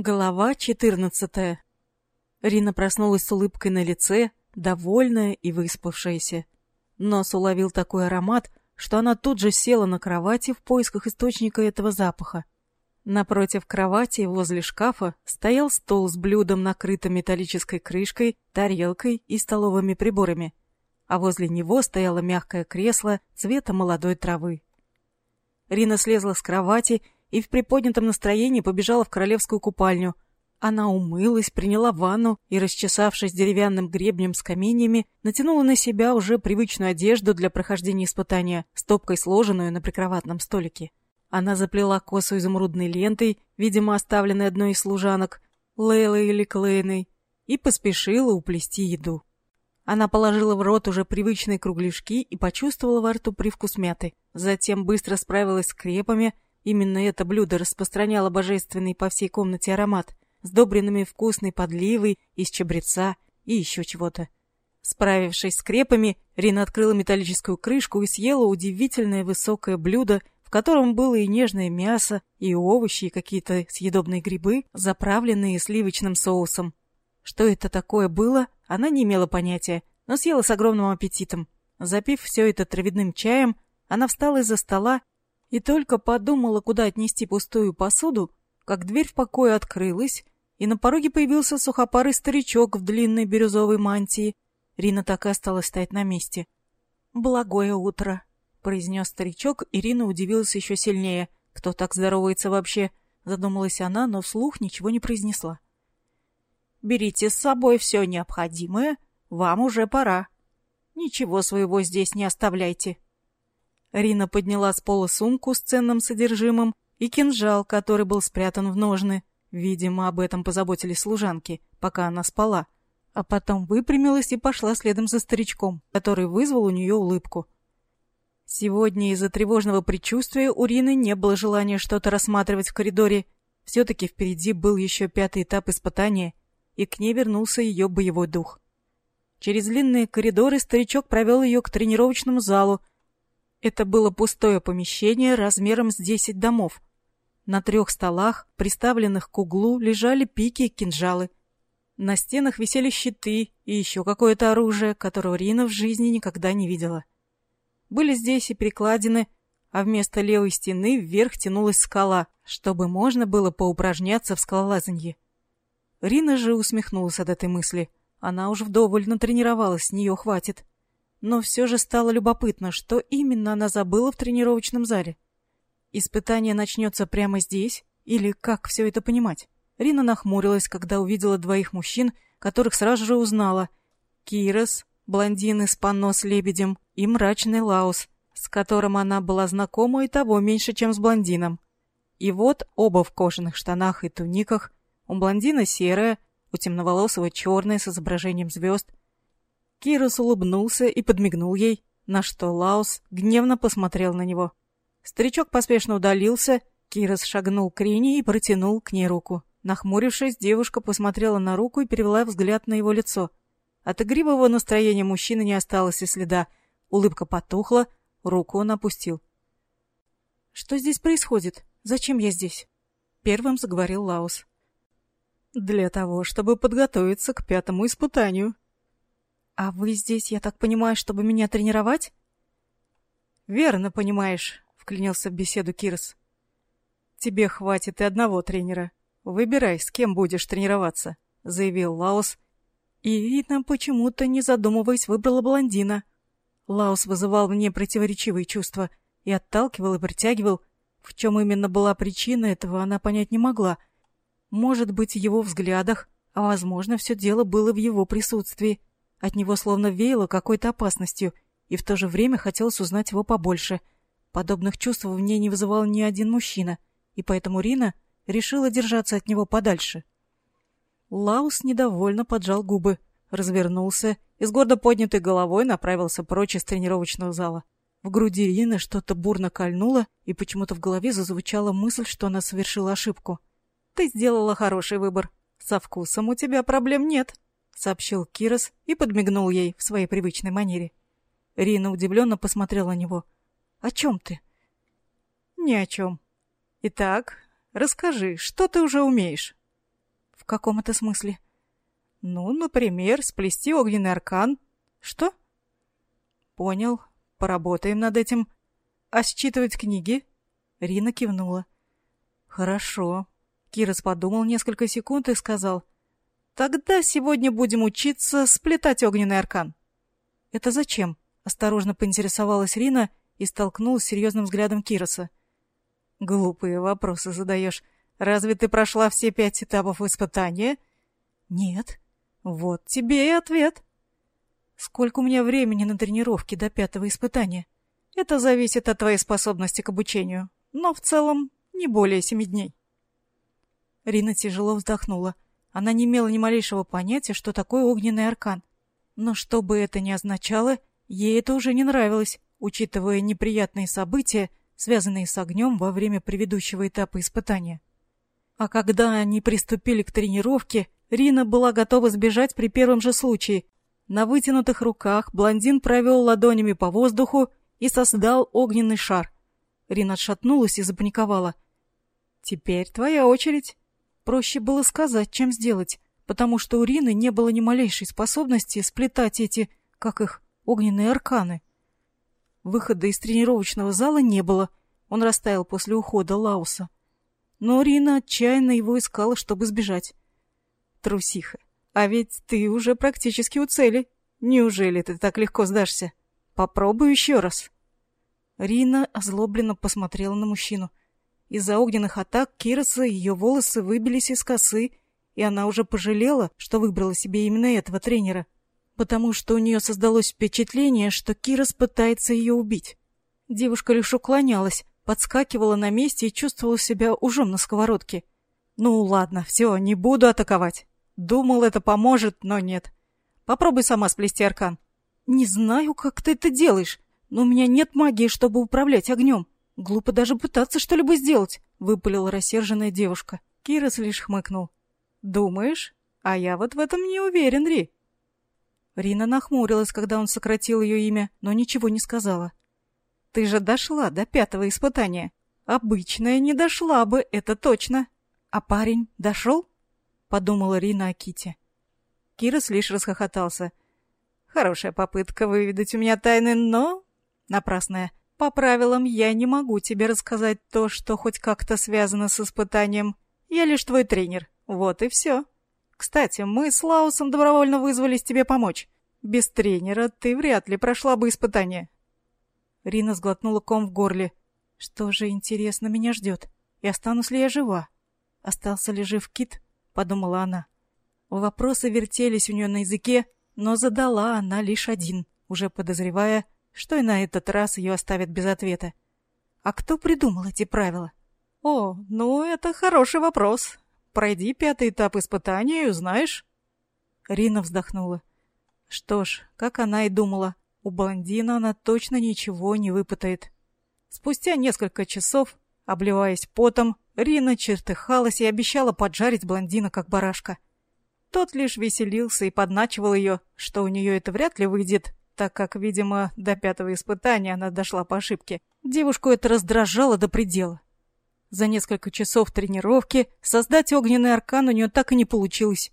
Глава 14. Рина проснулась с улыбкой на лице, довольная и выспавшаяся. Нос уловил такой аромат, что она тут же села на кровати в поисках источника этого запаха. Напротив кровати, возле шкафа, стоял стол с блюдом, накрытым металлической крышкой, тарелкой и столовыми приборами, а возле него стояло мягкое кресло цвета молодой травы. Рина слезла с кровати и в приподнятом настроении побежала в королевскую купальню. Она умылась, приняла ванну и, расчесавшись деревянным гребнем с каменьями, натянула на себя уже привычную одежду для прохождения испытания, стопкой сложенную на прикроватном столике. Она заплела косу изумрудной лентой, видимо, оставленной одной из служанок, Лейлой или Клейной, и поспешила уплести еду. Она положила в рот уже привычные кругляшки и почувствовала во рту привкус мяты. Затем быстро справилась с крепами, Именно это блюдо распространяло божественный по всей комнате аромат, сдобренными вкусной подливой из чабреца и еще чего-то. Справившись с крепами, Рина открыла металлическую крышку и съела удивительное высокое блюдо, в котором было и нежное мясо, и овощи, и какие-то съедобные грибы, заправленные сливочным соусом. Что это такое было, она не имела понятия, но съела с огромным аппетитом. Запив все это травяным чаем, она встала из-за стола и только подумала, куда отнести пустую посуду, как дверь в покое открылась, и на пороге появился сухопарый старичок в длинной бирюзовой мантии. Рина так и осталась стоять на месте. «Благое утро», — произнес старичок, и Рина удивилась еще сильнее. «Кто так здоровается вообще?» — задумалась она, но вслух ничего не произнесла. «Берите с собой все необходимое, вам уже пора. Ничего своего здесь не оставляйте», Рина подняла с пола сумку с ценным содержимым и кинжал, который был спрятан в ножны. Видимо, об этом позаботились служанки, пока она спала. А потом выпрямилась и пошла следом за старичком, который вызвал у нее улыбку. Сегодня из-за тревожного предчувствия у Рины не было желания что-то рассматривать в коридоре. Все-таки впереди был еще пятый этап испытания, и к ней вернулся ее боевой дух. Через длинные коридоры старичок провел ее к тренировочному залу, это было пустое помещение размером с десять домов. На трех столах, приставленных к углу, лежали пики и кинжалы. На стенах висели щиты и еще какое-то оружие, которого Рина в жизни никогда не видела. Были здесь и перекладины, а вместо левой стены вверх тянулась скала, чтобы можно было поупражняться в скалолазанье. Рина же усмехнулась от этой мысли. Она уже вдоволь натренировалась, с нее хватит. Но все же стало любопытно, что именно она забыла в тренировочном зале. Испытание начнется прямо здесь? Или как все это понимать? Рина нахмурилась, когда увидела двоих мужчин, которых сразу же узнала. Кирос, блондин из панно с лебедем, и мрачный Лаус, с которым она была знакома и того меньше, чем с блондином. И вот оба в кожаных штанах и туниках, у блондина серая, у темноволосого черная с изображением звезд, Кирос улыбнулся и подмигнул ей, на что Лаус гневно посмотрел на него. Старичок поспешно удалился, Кирос шагнул к Рине и протянул к ней руку. Нахмурившись, девушка посмотрела на руку и перевела взгляд на его лицо. От игривого настроения мужчины не осталось и следа. Улыбка потухла, руку он опустил. «Что здесь происходит? Зачем я здесь?» Первым заговорил Лаус. «Для того, чтобы подготовиться к пятому испытанию», «А вы здесь, я так понимаю, чтобы меня тренировать?» «Верно понимаешь», — вклинился в беседу Кирс. «Тебе хватит и одного тренера. Выбирай, с кем будешь тренироваться», — заявил Лаус. И видно, почему-то, не задумываясь, выбрала блондина. Лаус вызывал в ней противоречивые чувства и отталкивал и притягивал. В чем именно была причина этого, она понять не могла. Может быть, в его взглядах, а, возможно, все дело было в его присутствии. От него словно веяло какой-то опасностью, и в то же время хотелось узнать его побольше. Подобных чувств в ней не вызывал ни один мужчина, и поэтому Рина решила держаться от него подальше. Лаус недовольно поджал губы, развернулся и с гордо поднятой головой направился прочь из тренировочного зала. В груди Рины что-то бурно кольнуло, и почему-то в голове зазвучала мысль, что она совершила ошибку. «Ты сделала хороший выбор. Со вкусом у тебя проблем нет», сообщил Кирос и подмигнул ей в своей привычной манере. Рина удивленно посмотрела на него. «О чем ты?» «Ни о чем. Итак, расскажи, что ты уже умеешь?» каком это смысле? Ну, например, сплести огненный аркан. Что? Понял. Поработаем над этим. А считывать книги? Рина кивнула. Хорошо. Кирос подумал несколько секунд и сказал. Тогда сегодня будем учиться сплетать огненный аркан. Это зачем? Осторожно поинтересовалась Рина и столкнулась с серьезным взглядом Кироса. Глупые вопросы задаешь. Разве ты прошла все пять этапов испытания? Нет. Вот тебе и ответ. Сколько у меня времени на тренировки до пятого испытания? Это зависит от твоей способности к обучению, но в целом не более семи дней. Рина тяжело вздохнула. Она не имела ни малейшего понятия, что такое огненный аркан. Но что бы это ни означало, ей это уже не нравилось, учитывая неприятные события, связанные с огнем во время предыдущего этапа испытания. А когда они приступили к тренировке, Рина была готова сбежать при первом же случае. На вытянутых руках блондин провел ладонями по воздуху и создал огненный шар. Рина отшатнулась и запаниковала. «Теперь твоя очередь». Проще было сказать, чем сделать, потому что у Рины не было ни малейшей способности сплетать эти, как их, огненные арканы. Выхода из тренировочного зала не было, он растаял после ухода Лауса. Но Рина отчаянно его искала, чтобы сбежать. Трусиха, а ведь ты уже практически у цели. Неужели ты так легко сдашься? Попробуй еще раз. Рина озлобленно посмотрела на мужчину. Из-за огненных атак Кироса ее волосы выбились из косы, и она уже пожалела, что выбрала себе именно этого тренера, потому что у нее создалось впечатление, что Кирос пытается ее убить. Девушка лишь уклонялась, подскакивала на месте и чувствовала себя ужом на сковородке. «Ну ладно, все, не буду атаковать. Думал, это поможет, но нет. Попробуй сама сплести аркан». «Не знаю, как ты это делаешь, но у меня нет магии, чтобы управлять огнем. Глупо даже пытаться что-либо сделать», — выпалила рассерженная девушка. Кирос лишь хмыкнул. «Думаешь? А я вот в этом не уверен, Ри». Рина нахмурилась, когда он сократил ее имя, но ничего не сказала. Ты же дошла до пятого испытания. Обычная не дошла бы, это точно. А парень дошел? Подумала Рина о Ките. Кирос лишь расхохотался. Хорошая попытка выведать у меня тайны, но... Напрасная. По правилам, я не могу тебе рассказать то, что хоть как-то связано с испытанием. Я лишь твой тренер. Вот и все. Кстати, мы с Лаусом добровольно вызвались тебе помочь. Без тренера ты вряд ли прошла бы испытание. Рина сглотнула ком в горле. Что же, интересно, меня ждет? И останусь ли я жива? Остался ли жив Кит? Подумала она. Вопросы вертелись у нее на языке, но задала она лишь один, уже подозревая, что и на этот раз ее оставят без ответа. А кто придумал эти правила? О, ну это хороший вопрос. Пройди пятый этап испытания и узнаешь. Рина вздохнула. Что ж, как она и думала, у блондина она точно ничего не выпытает. Спустя несколько часов, обливаясь потом, Рина чертыхалась и обещала поджарить блондина как барашка. Тот лишь веселился и подначивал ее, что у нее это вряд ли выйдет, так как, видимо, до пятого испытания она дошла по ошибке. Девушку это раздражало до предела. За несколько часов тренировки создать огненный аркан у нее так и не получилось.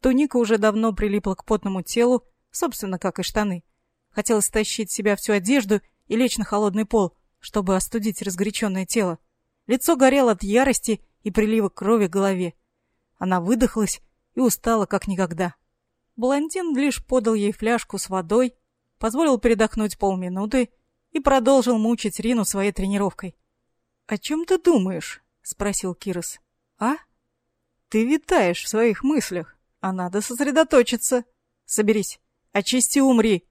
Туника уже давно прилипла к потному телу, собственно, как и штаны. Хотелось стащить с себя всю одежду и лечь на холодный пол, чтобы остудить разгоряченное тело. Лицо горело от ярости и прилива крови к голове. Она выдохлась и устала как никогда. Блондин лишь подал ей фляжку с водой, позволил передохнуть полминуты и продолжил мучить Рину своей тренировкой. «О чем ты думаешь?» — спросил Кирос. «А? Ты витаешь в своих мыслях, а надо сосредоточиться. Соберись, очисти умри,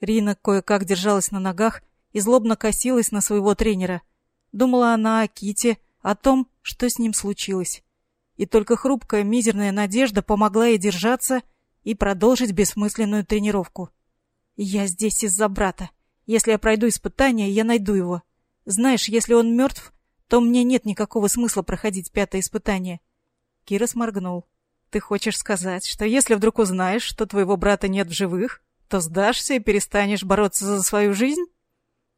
Рина кое-как держалась на ногах и злобно косилась на своего тренера. Думала она о Ките, о том, что с ним случилось. И только хрупкая мизерная надежда помогла ей держаться и продолжить бессмысленную тренировку. «Я здесь из-за брата. Если я пройду испытание, я найду его. Знаешь, если он мертв, то мне нет никакого смысла проходить пятое испытание». Кира сморгнул. «Ты хочешь сказать, что если вдруг узнаешь, что твоего брата нет в живых, то сдашься и перестанешь бороться за свою жизнь?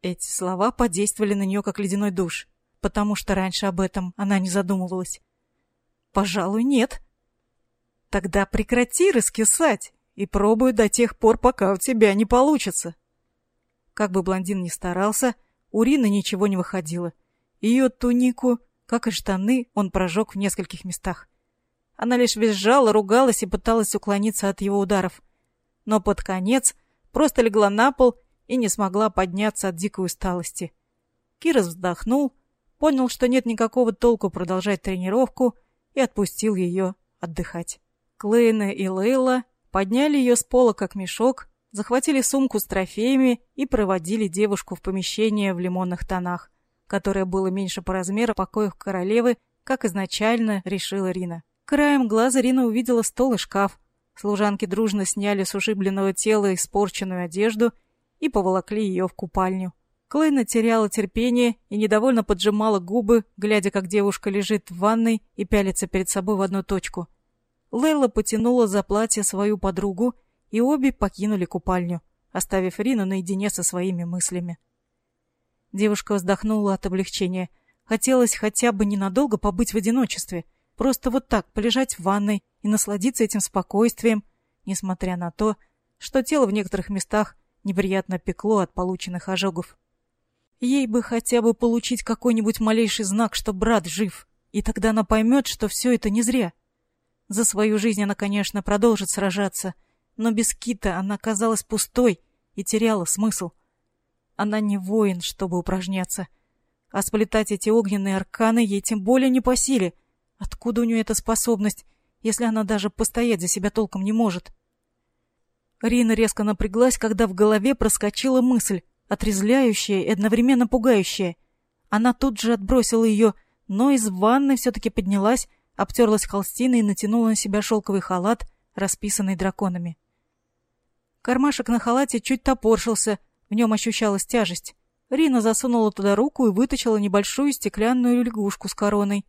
Эти слова подействовали на нее как ледяной душ, потому что раньше об этом она не задумывалась. Пожалуй, нет. Тогда прекрати раскисать и пробуй до тех пор, пока у тебя не получится. Как бы блондин ни старался, у Рины ничего не выходило. Ее тунику, как и штаны, он прожег в нескольких местах. Она лишь визжала, ругалась и пыталась уклониться от его ударов. Но под конец просто легла на пол и не смогла подняться от дикой усталости. Кирос вздохнул, понял, что нет никакого толку продолжать тренировку и отпустил ее отдыхать. Клейна и Лейла подняли ее с пола как мешок, захватили сумку с трофеями и проводили девушку в помещение в лимонных тонах, которое было меньше по размеру покоев королевы, как изначально решила Рина. Краем глаза Рина увидела стол и шкаф. Служанки дружно сняли с ушибленного тела испорченную одежду и поволокли ее в купальню. Клейна теряла терпение и недовольно поджимала губы, глядя, как девушка лежит в ванной и пялится перед собой в одну точку — Лейла потянула за платье свою подругу, и обе покинули купальню, оставив Рину наедине со своими мыслями. Девушка вздохнула от облегчения. Хотелось хотя бы ненадолго побыть в одиночестве, просто вот так полежать в ванной и насладиться этим спокойствием, несмотря на то, что тело в некоторых местах неприятно пекло от полученных ожогов. Ей бы хотя бы получить какой-нибудь малейший знак, что брат жив, и тогда она поймет, что все это не зря. За свою жизнь она, конечно, продолжит сражаться, но без Кита она казалась пустой и теряла смысл. Она не воин, чтобы упражняться. А сплетать эти огненные арканы ей тем более не по силе. Откуда у нее эта способность, если она даже постоять за себя толком не может? Рина резко напряглась, когда в голове проскочила мысль, отрезляющая и одновременно пугающая. Она тут же отбросила ее, но из ванны все-таки поднялась обтерлась холстиной и натянула на себя шелковый халат, расписанный драконами. Кармашек на халате чуть топоршился, в нем ощущалась тяжесть. Рина засунула туда руку и вытащила небольшую стеклянную лягушку с короной.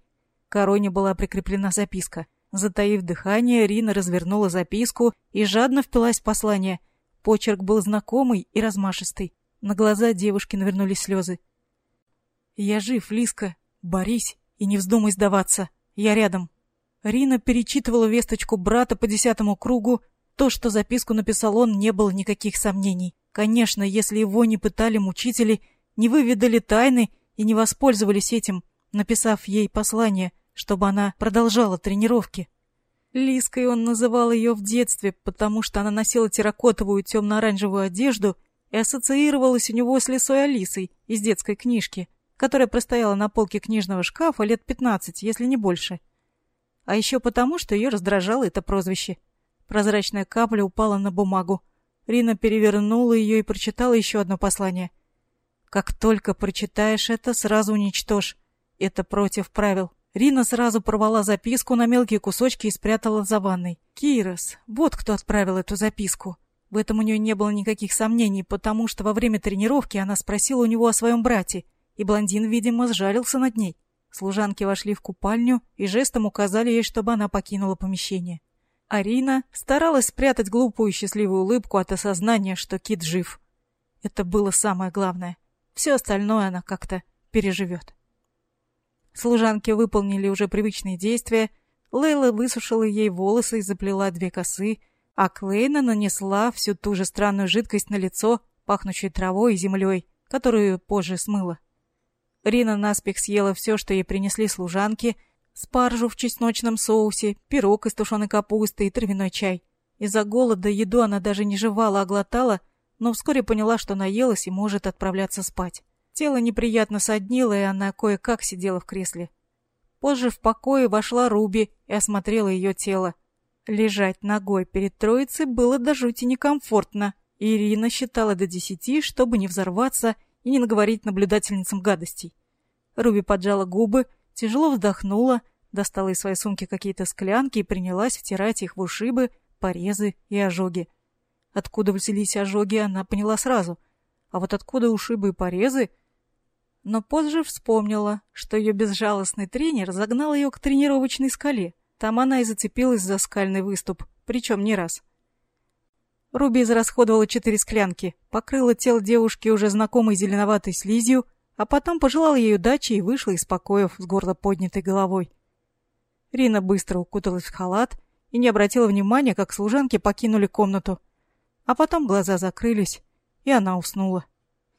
К короне была прикреплена записка. Затаив дыхание, Рина развернула записку и жадно впилась в послание. Почерк был знакомый и размашистый. На глаза девушки навернулись слезы. «Я жив, Лиска. Борись и не вздумай сдаваться. Я рядом. Рина перечитывала весточку брата по десятому кругу. То, что записку написал он, не было никаких сомнений. Конечно, если его не пытали мучители, не выведали тайны и не воспользовались этим, написав ей послание, чтобы она продолжала тренировки. Лиской он называл ее в детстве, потому что она носила терракотовую темно-оранжевую одежду и ассоциировалась у него с лисой Алисой из детской книжки — которая простояла на полке книжного шкафа лет пятнадцать, если не больше. А еще потому, что ее раздражало это прозвище. Прозрачная капля упала на бумагу. Рина перевернула ее и прочитала еще одно послание. «Как только прочитаешь это, сразу уничтожь. Это против правил». Рина сразу порвала записку на мелкие кусочки и спрятала за ванной. Кирос, вот кто отправил эту записку. В этом у нее не было никаких сомнений, потому что во время тренировки она спросила у него о своем брате — и блондин, видимо, сжалился над ней. Служанки вошли в купальню и жестом указали ей, чтобы она покинула помещение. Арина старалась спрятать глупую счастливую улыбку от осознания, что Кит жив. Это было самое главное. Все остальное она как-то переживет. Служанки выполнили уже привычные действия. Лейла высушила ей волосы и заплела две косы, а Клейна нанесла всю ту же странную жидкость на лицо, пахнущую травой и землей, которую позже смыла. Рина наспех съела все, что ей принесли служанки, спаржу в чесночном соусе, пирог из тушеной капусты и травяной чай. Из-за голода еду она даже не жевала, а глотала, но вскоре поняла, что наелась и может отправляться спать. Тело неприятно соднило, и она кое-как сидела в кресле. Позже в покое вошла Руби и осмотрела ее тело. Лежать ногой перед троицей было до жути некомфортно. Ирина считала до десяти, чтобы не взорваться и не наговорить наблюдательницам гадостей. Руби поджала губы, тяжело вздохнула, достала из своей сумки какие-то склянки и принялась втирать их в ушибы, порезы и ожоги. Откуда взялись ожоги, она поняла сразу. А вот откуда ушибы и порезы... Но позже вспомнила, что ее безжалостный тренер загнал ее к тренировочной скале. Там она и зацепилась за скальный выступ, причем не раз. Руби израсходовала четыре склянки, покрыла тело девушки уже знакомой зеленоватой слизью, а потом пожелала ей удачи и вышла из покоев с гордо поднятой головой. Рина быстро укуталась в халат и не обратила внимания, как служанки покинули комнату. А потом глаза закрылись, и она уснула.